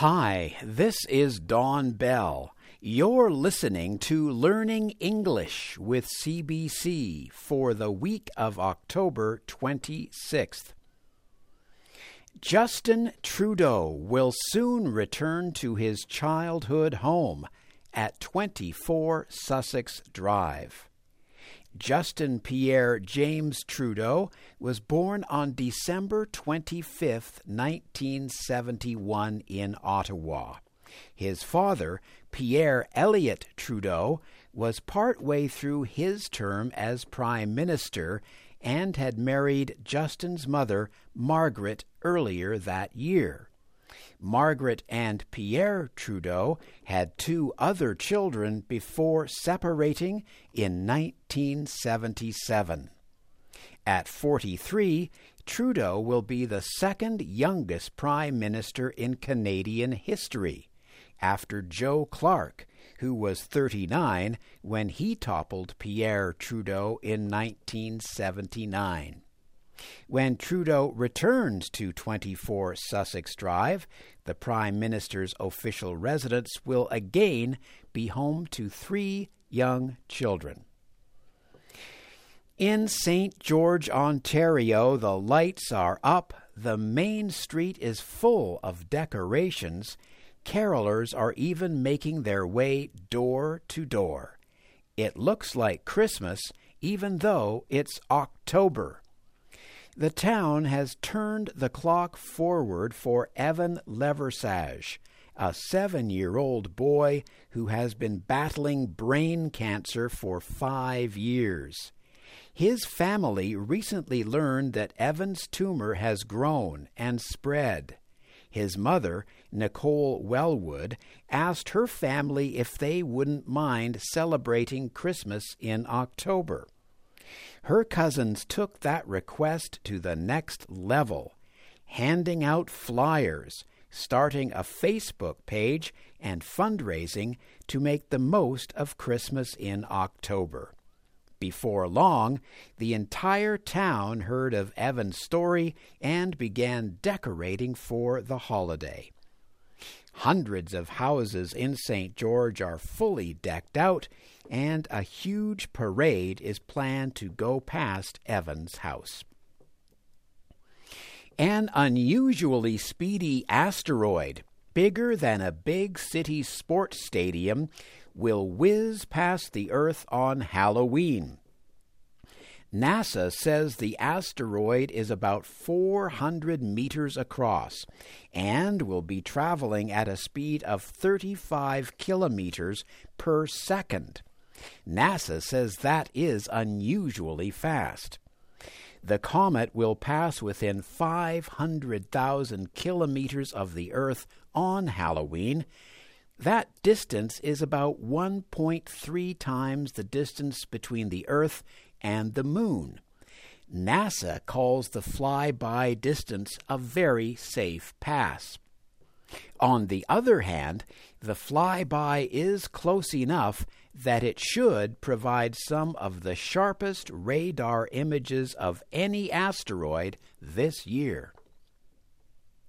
Hi, this is Don Bell. You're listening to Learning English with CBC for the week of October 26th. Justin Trudeau will soon return to his childhood home at 24 Sussex Drive. Justin Pierre James Trudeau was born on December 25, 1971, in Ottawa. His father, Pierre Elliott Trudeau, was part way through his term as Prime Minister and had married Justin's mother, Margaret, earlier that year. Margaret and Pierre Trudeau had two other children before separating in 1977. At 43, Trudeau will be the second youngest prime minister in Canadian history, after Joe Clark, who was 39 when he toppled Pierre Trudeau in 1979. When Trudeau returns to 24 Sussex Drive, the Prime Minister's official residence will again be home to three young children. In St. George, Ontario, the lights are up, the main street is full of decorations, carolers are even making their way door to door. It looks like Christmas, even though it's October. The town has turned the clock forward for Evan Leversage, a seven year old boy who has been battling brain cancer for five years. His family recently learned that Evan's tumor has grown and spread. His mother, Nicole Wellwood, asked her family if they wouldn't mind celebrating Christmas in October. Her cousins took that request to the next level, handing out flyers, starting a Facebook page, and fundraising to make the most of Christmas in October. Before long, the entire town heard of Evan's story and began decorating for the holiday. Hundreds of houses in St. George are fully decked out, and a huge parade is planned to go past Evan's house. An unusually speedy asteroid, bigger than a big city sports stadium, will whiz past the Earth on Halloween. NASA says the asteroid is about 400 meters across and will be traveling at a speed of 35 kilometers per second. NASA says that is unusually fast. The comet will pass within 500,000 kilometers of the Earth on Halloween. That distance is about 1.3 times the distance between the Earth and the Moon. NASA calls the flyby distance a very safe pass. On the other hand, the flyby is close enough that it should provide some of the sharpest radar images of any asteroid this year.